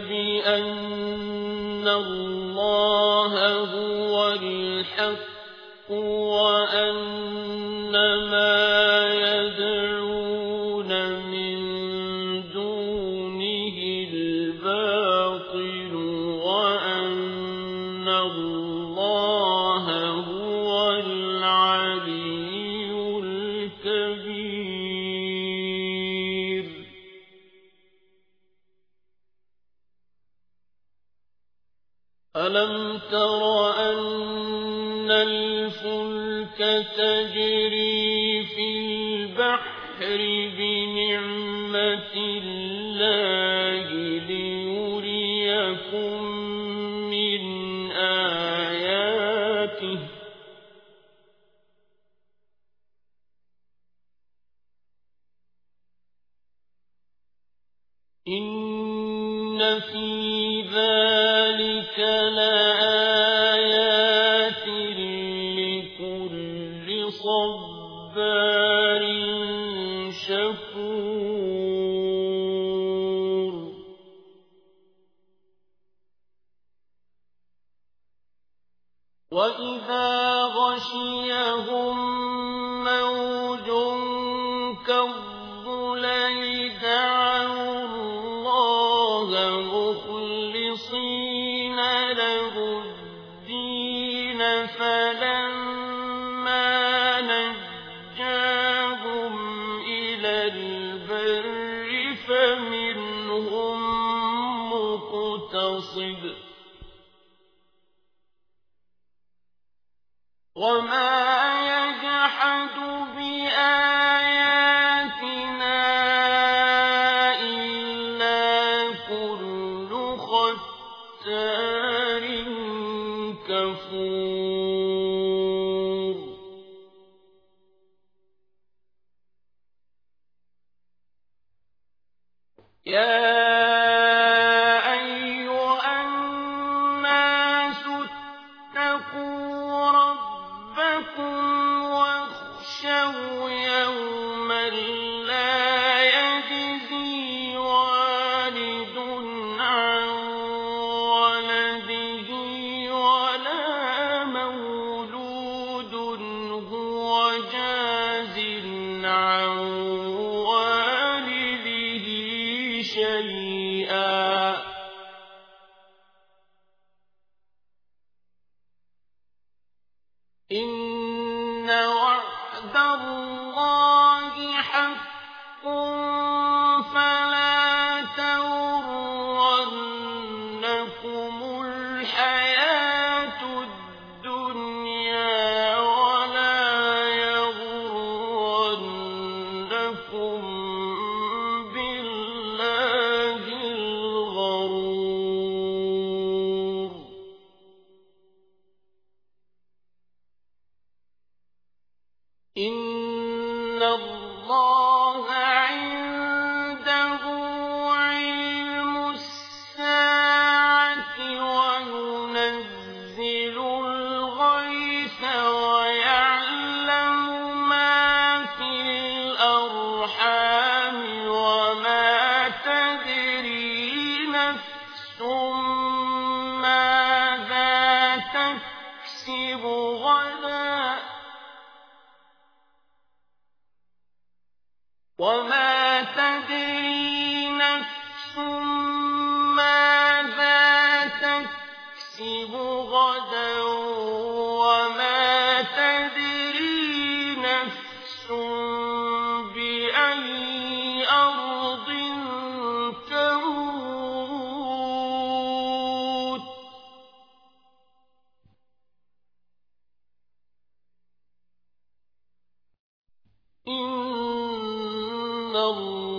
بأن الله هو الحق وأن ألم تر أن الفلك تجري في البحر بنعمة الله ليريكم من آياته؟ إن في ذلك لآيات لكل شكور. وإذا غشيهم موج كالظلل دعوا نجاهم إلى البر فمنهم مقتصد وما يجحد عن والده شيئا. إن وعد الله حق فلا تغرنكم الحياة. إن الله وما تدري نفس ماذا تكسب غدا الله